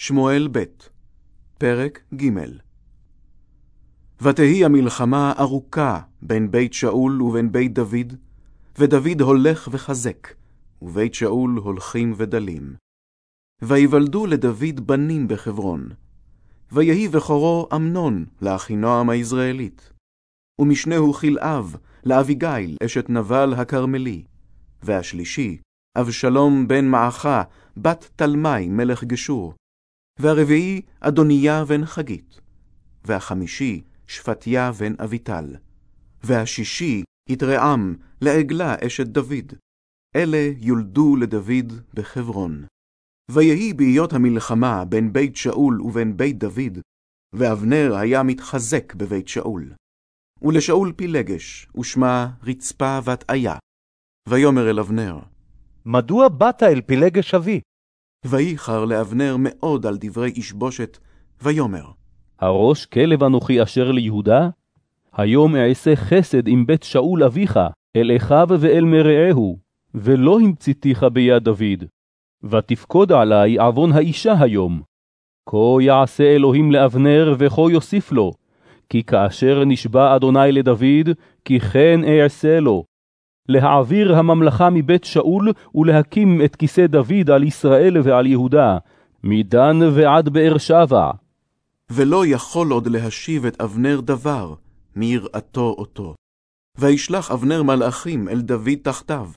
שמואל ב', פרק ג' ותהי המלחמה ארוכה בין בית שאול ובין בית דוד, ודוד הולך וחזק, ובית שאול הולכים ודלים. ויוולדו לדוד בנים בחברון, ויהי בכורו אמנון לאחינועם היזרעאלית, ומשנהו כלאב לאביגיל אשת נבל הכרמלי, והשלישי אבשלום בן מעכה בת תלמי מלך גשור, והרביעי אדוניה בן חגית, והחמישי שפטיה בן אביטל, והשישי יתרעם לעגלה אשת דוד. אלה יולדו לדוד בחברון. ויהי בהיות המלחמה בין בית שאול ובין בית דוד, ואבנר היה מתחזק בבית שאול. ולשאול פילגש, ושמה רצפה בת איה. ויאמר אל אבנר, מדוע באת אל פילגש אבי? וייחר לאבנר מאוד על דברי איש בושת, ויאמר, הראש כלב אנוכי אשר ליהודה? היום אעשה חסד עם בית שאול אביך, אל אחיו ואל מרעהו, ולא המציתיך ביד דוד. ותפקוד עלי עוון האישה היום. כה יעשה אלוהים לאבנר, וכה יוסיף לו, כי כאשר נשבע אדוני לדוד, כי כן אעשה לו. להעביר הממלכה מבית שאול, ולהקים את כיסא דוד על ישראל ועל יהודה, מדן ועד באר שבע. ולא יכול עוד להשיב את אבנר דבר, מיראתו אותו. וישלח אבנר מלאכים אל דוד תחתיו,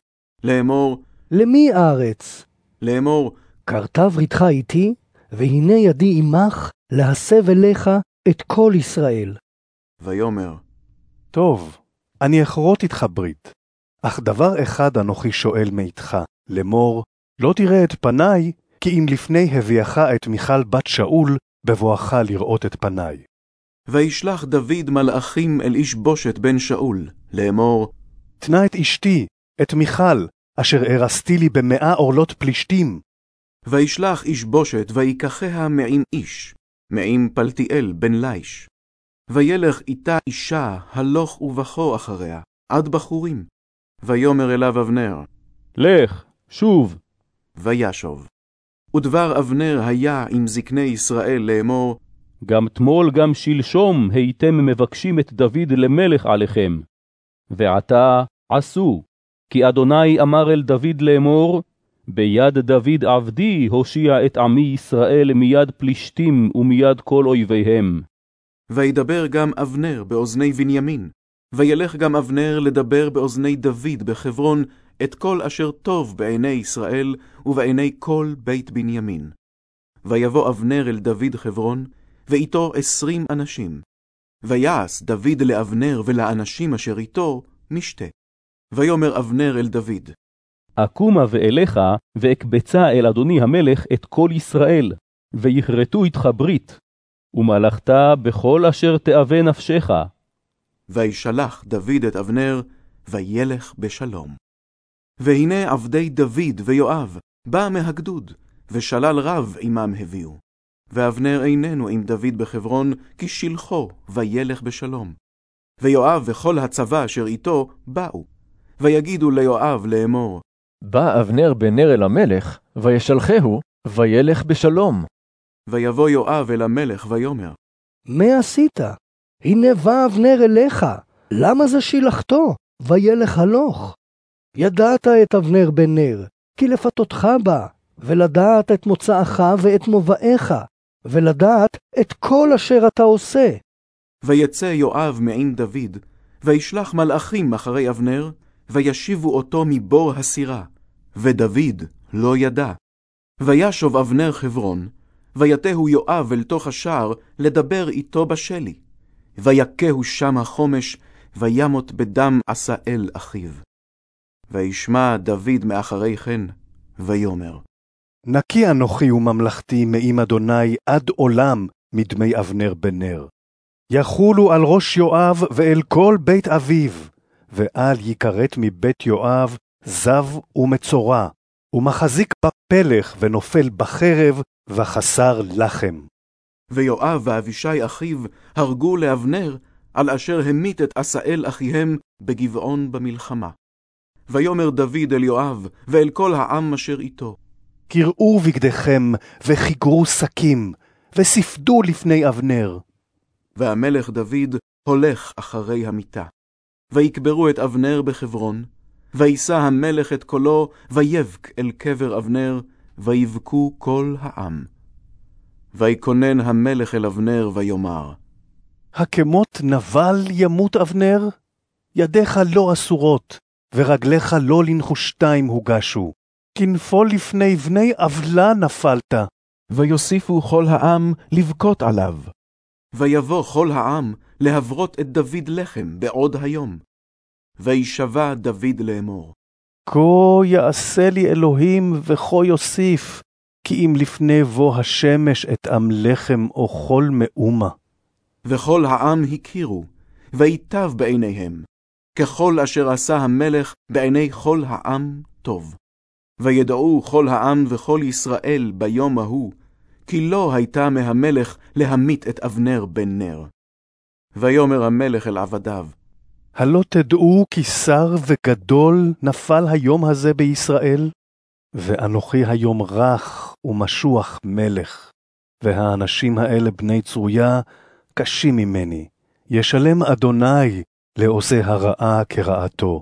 לאמור, למי ארץ? לאמור, כרתה בריתך איתי, והנה ידי עמך להסב אליך את כל ישראל. ויאמר, טוב, אני אכרות איתך ברית. אך דבר אחד אנוכי שואל מאיתך, לאמור, לא תראה את פניי, כי אם לפני הביאך את מיכל בת שאול, בבואך לראות את פניי. וישלח דוד מלאכים אל איש בושת בן שאול, לאמור, תנה את אשתי, את מיכל, אשר ארסתי לי במאה עורלות פלישתים. וישלח איש בושת, ויקחיה מעם איש, מעם פלטיאל בן ליש. וילך איתה אישה, הלוך ובכו אחריה, עד בחורים. ויאמר אליו אבנר, לך, שוב. וישוב. ודבר אבנר היה עם זקני ישראל לאמור, גם תמול גם שלשום הייתם מבקשים את דוד למלך עליכם. ועתה עשו, כי אדוני אמר אל דוד לאמור, ביד דוד עבדי הושיע את עמי ישראל מיד פלישתים ומיד כל אויביהם. וידבר גם אבנר באוזני בנימין, וילך גם אבנר לדבר באוזני דוד בחברון את כל אשר טוב בעיני ישראל ובעיני כל בית בנימין. ויבוא אבנר אל דוד חברון, ואיתו עשרים אנשים. ויעש דוד לאבנר ולאנשים אשר איתו משתה. ויאמר אבנר אל דוד, אקומה ואליך, ואקבצה אל אדוני המלך את כל ישראל, ויכרתו איתך ברית, ומלכת בכל אשר תאווה נפשך. וישלח דוד את אבנר, וילך בשלום. והנה עבדי דוד ויואב בא מהגדוד, ושלל רב עמם הביאו. ואבנר איננו עם דוד בחברון, כי שלחו, וילך בשלום. ויואב וכל הצבא אשר איתו באו, ויגידו ליואב לאמור, בא אבנר בן נר אל המלך, וישלחהו, וילך בשלום. ויבוא יואב אל המלך ויאמר, מה עשית? הנה בא אבנר אליך, למה זה שילחתו? וילך הלוך. ידעת את אבנר בן נר, כי לפתותך בא, ולדעת את מוצאך ואת מובאיך, ולדעת את כל אשר אתה עושה. ויצא יואב מעם דוד, וישלח מלאכים אחרי אבנר, וישיבו אותו מבור הסירה, ודוד לא ידע. וישוב אבנר חברון, ויתהו יואב אל תוך השער לדבר איתו בשלי. ויכהו שם החומש, וימות בדם עשאל אחיו. וישמע דוד מאחרי כן, ויאמר, נקי אנוכי וממלכתי מעם אדוני עד עולם מדמי אבנר בן נר. יחולו על ראש יואב ואל כל בית אביו, ואל יכרת מבית יואב זב ומצורע, ומחזיק בפלך ונופל בחרב, וחסר לחם. ויואב ואבישי אחיו הרגו לאבנר, על אשר המית את עשאל אחיהם בגבעון במלחמה. ויאמר דוד אל יואב ואל כל העם אשר איתו, קרעו בגדיכם, וחיגרו שקים, וספדו לפני אבנר. והמלך דוד הולך אחרי המיטה. ויקברו את אבנר בחברון, וישא המלך את קולו, ויבק אל קבר אבנר, ויבכו כל העם. ויקונן המלך אל אבנר, ויאמר, הכמות נבל ימות אבנר? ידיך לא אסורות, ורגליך לא לנחושתיים הוגשו. כנפול לפני בני עוולה נפלת. ויוסיפו כל העם לבכות עליו. ויבוא כל העם להברות את דוד לחם בעוד היום. וישבע דוד לאמור, כה יעשה לי אלוהים וכה יוסיף, כי אם לפני בוא השמש אטעם לחם אוכול מאומה. וכל העם הכירו, ויטב בעיניהם, ככל אשר עשה המלך בעיני כל העם טוב. וידעו כל העם וכל ישראל ביום ההוא, כי לא הייתה מהמלך להמית את אבנר בן נר. ויאמר המלך אל עבדיו, הלא תדעו כי שר וגדול נפל היום הזה בישראל? ואנוכי היום רך ומשוח מלך, והאנשים האלה בני צרויה קשים ממני. ישלם אדוני לעושה הרעה כרעתו.